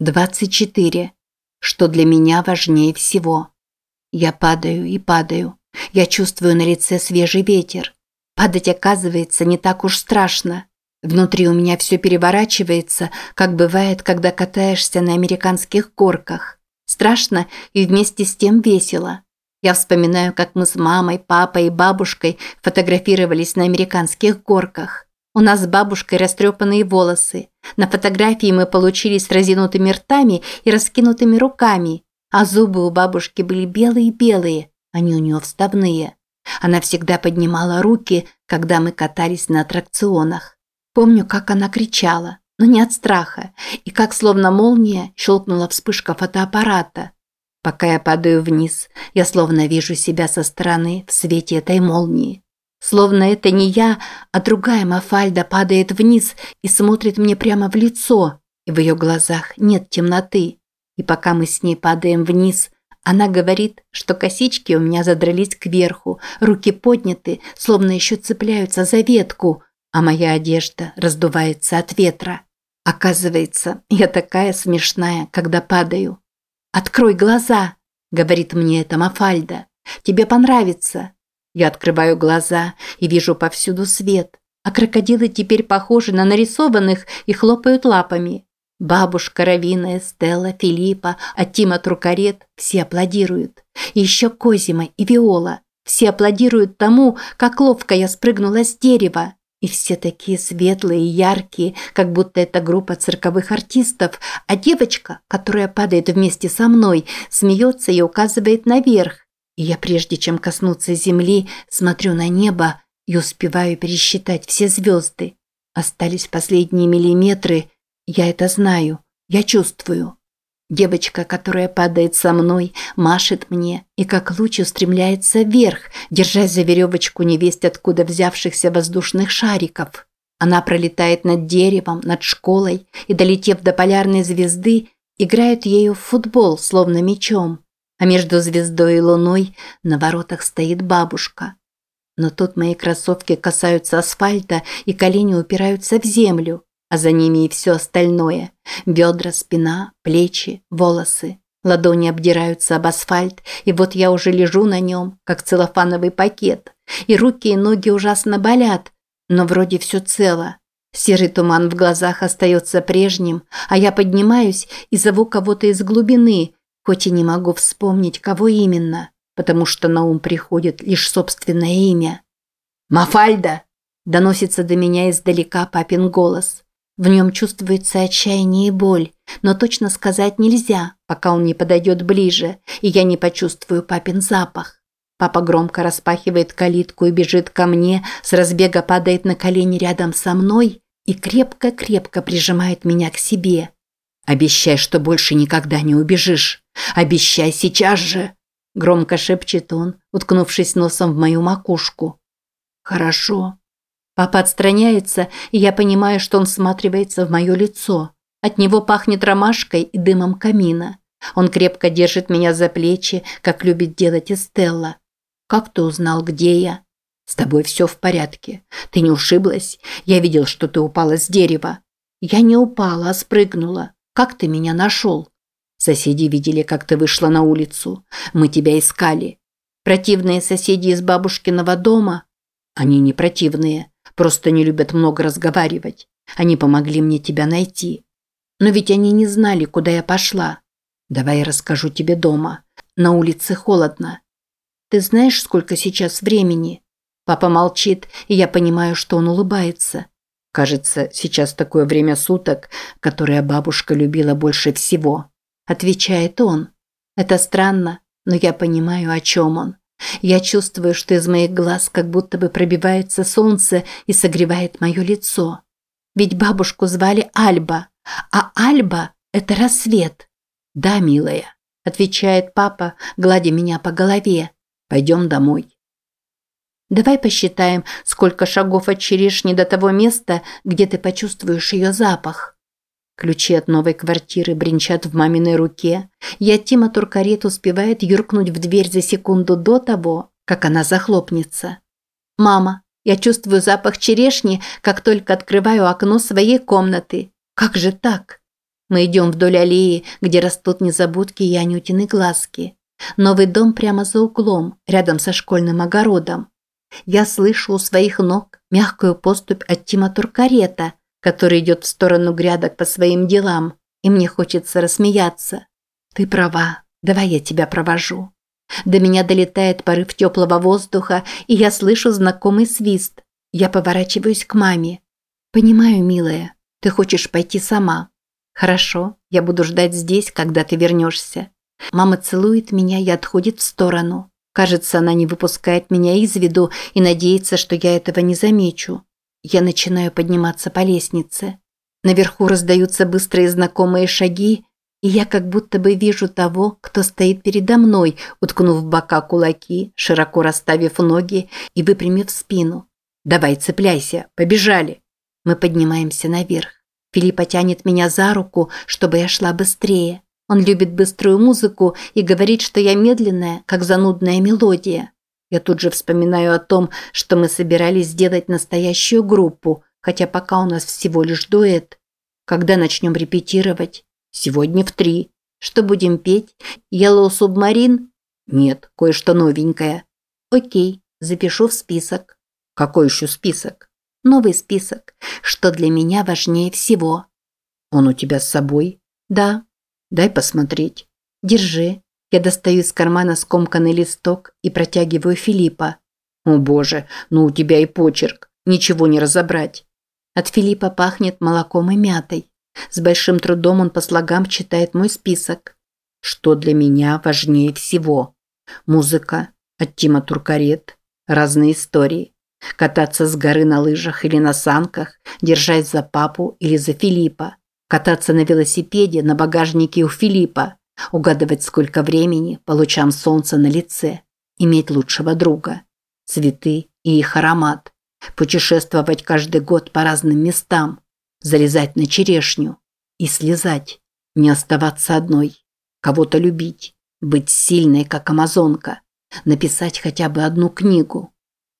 24. Что для меня важнее всего. Я падаю и падаю. Я чувствую на лице свежий ветер. Падать оказывается не так уж страшно. Внутри у меня все переворачивается, как бывает, когда катаешься на американских горках. Страшно и вместе с тем весело. Я вспоминаю, как мы с мамой, папой и бабушкой фотографировались на американских горках. У нас с бабушкой растрепанные волосы. На фотографии мы получились с разинутыми ртами и раскинутыми руками, а зубы у бабушки были белые-белые, они у нее вставные. Она всегда поднимала руки, когда мы катались на аттракционах. Помню, как она кричала, но не от страха, и как словно молния щелкнула вспышка фотоаппарата. Пока я падаю вниз, я словно вижу себя со стороны в свете этой молнии. Словно это не я, а другая Мафальда падает вниз и смотрит мне прямо в лицо, и в ее глазах нет темноты. И пока мы с ней падаем вниз, она говорит, что косички у меня задрались кверху, руки подняты, словно еще цепляются за ветку, а моя одежда раздувается от ветра. Оказывается, я такая смешная, когда падаю. «Открой глаза», – говорит мне эта Мафальда. «Тебе понравится». Я открываю глаза и вижу повсюду свет, а крокодилы теперь похожи на нарисованных и хлопают лапами. Бабушка, Равина, Стелла, Филиппа, Атима Трукарет – все аплодируют. И еще Козима и Виола. Все аплодируют тому, как ловко я спрыгнула с дерева. И все такие светлые и яркие, как будто это группа цирковых артистов, а девочка, которая падает вместе со мной, смеется и указывает наверх. И я, прежде чем коснуться земли, смотрю на небо и успеваю пересчитать все звезды. Остались последние миллиметры, я это знаю, я чувствую. Девочка, которая падает со мной, машет мне и как луч устремляется вверх, держась за веревочку невесть откуда взявшихся воздушных шариков. Она пролетает над деревом, над школой и, долетев до полярной звезды, играет ею в футбол, словно мечом а между звездой и луной на воротах стоит бабушка. Но тут мои кроссовки касаются асфальта, и колени упираются в землю, а за ними и все остальное – бедра, спина, плечи, волосы. Ладони обдираются об асфальт, и вот я уже лежу на нем, как целлофановый пакет, и руки и ноги ужасно болят, но вроде все цело. Серый туман в глазах остается прежним, а я поднимаюсь и зову кого-то из глубины, хоть и не могу вспомнить, кого именно, потому что на ум приходит лишь собственное имя. «Мафальда!» – доносится до меня издалека папин голос. В нем чувствуется отчаяние и боль, но точно сказать нельзя, пока он не подойдет ближе, и я не почувствую папин запах. Папа громко распахивает калитку и бежит ко мне, с разбега падает на колени рядом со мной и крепко-крепко прижимает меня к себе. «Обещай, что больше никогда не убежишь. Обещай сейчас же!» Громко шепчет он, уткнувшись носом в мою макушку. «Хорошо». Папа отстраняется, и я понимаю, что он всматривается в мое лицо. От него пахнет ромашкой и дымом камина. Он крепко держит меня за плечи, как любит делать Эстелла. «Как ты узнал, где я?» «С тобой все в порядке. Ты не ушиблась? Я видел, что ты упала с дерева». «Я не упала, а спрыгнула. Как ты меня нашел? Соседи видели, как ты вышла на улицу. Мы тебя искали. Противные соседи из бабушкиного дома? Они не противные, просто не любят много разговаривать. Они помогли мне тебя найти. Но ведь они не знали, куда я пошла. Давай я расскажу тебе дома. На улице холодно. Ты знаешь, сколько сейчас времени? Папа молчит, и я понимаю, что он улыбается. Кажется, сейчас такое время суток, которое бабушка любила больше всего. Отвечает он. Это странно, но я понимаю, о чем он. Я чувствую, что из моих глаз как будто бы пробивается солнце и согревает мое лицо. Ведь бабушку звали Альба, а Альба – это рассвет. Да, милая, отвечает папа, гладя меня по голове. Пойдем домой. Давай посчитаем, сколько шагов от черешни до того места, где ты почувствуешь ее запах. Ключи от новой квартиры бренчат в маминой руке. Я Тима Туркарет успевает юркнуть в дверь за секунду до того, как она захлопнется. «Мама, я чувствую запах черешни, как только открываю окно своей комнаты. Как же так?» Мы идем вдоль аллеи, где растут незабудки и анютины глазки. Новый дом прямо за углом, рядом со школьным огородом. Я слышу у своих ног мягкую поступь от Тима Туркарета, который идет в сторону грядок по своим делам, и мне хочется рассмеяться. Ты права, давай я тебя провожу. До меня долетает порыв теплого воздуха, и я слышу знакомый свист. Я поворачиваюсь к маме. «Понимаю, милая, ты хочешь пойти сама. Хорошо, я буду ждать здесь, когда ты вернешься». Мама целует меня и отходит в сторону. Кажется, она не выпускает меня из виду и надеется, что я этого не замечу. Я начинаю подниматься по лестнице. Наверху раздаются быстрые знакомые шаги, и я как будто бы вижу того, кто стоит передо мной, уткнув в бока кулаки, широко расставив ноги и выпрямив спину. «Давай, цепляйся, побежали!» Мы поднимаемся наверх. Филиппа тянет меня за руку, чтобы я шла быстрее. Он любит быструю музыку и говорит, что я медленная, как занудная мелодия. Я тут же вспоминаю о том, что мы собирались сделать настоящую группу, хотя пока у нас всего лишь дуэт. Когда начнем репетировать? Сегодня в три. Что будем петь? Yellow Submarine? Нет, кое-что новенькое. Окей, запишу в список. Какой еще список? Новый список. Что для меня важнее всего. Он у тебя с собой? Да. Дай посмотреть. Держи. Я достаю из кармана скомканный листок и протягиваю Филиппа. О боже, ну у тебя и почерк. Ничего не разобрать. От Филиппа пахнет молоком и мятой. С большим трудом он по слогам читает мой список. Что для меня важнее всего? Музыка от Тима Туркарет, разные истории. Кататься с горы на лыжах или на санках, держать за папу или за Филиппа. Кататься на велосипеде на багажнике у Филиппа. Угадывать, сколько времени по лучам солнца на лице. Иметь лучшего друга. Цветы и их аромат. Путешествовать каждый год по разным местам залезать на черешню и слезать, не оставаться одной, кого-то любить, быть сильной, как амазонка, написать хотя бы одну книгу.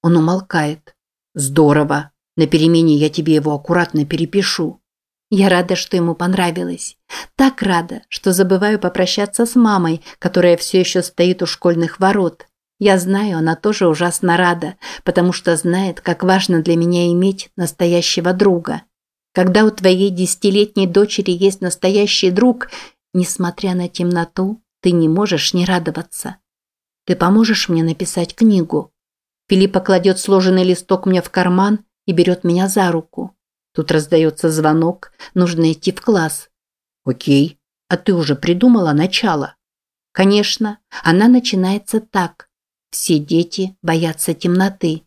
Он умолкает. Здорово. На перемене я тебе его аккуратно перепишу. Я рада, что ему понравилось. Так рада, что забываю попрощаться с мамой, которая все еще стоит у школьных ворот. Я знаю, она тоже ужасно рада, потому что знает, как важно для меня иметь настоящего друга. Когда у твоей десятилетней дочери есть настоящий друг, несмотря на темноту, ты не можешь не радоваться. Ты поможешь мне написать книгу? Филиппа кладет сложенный листок мне в карман и берет меня за руку. Тут раздается звонок, нужно идти в класс. Окей, а ты уже придумала начало? Конечно, она начинается так. Все дети боятся темноты.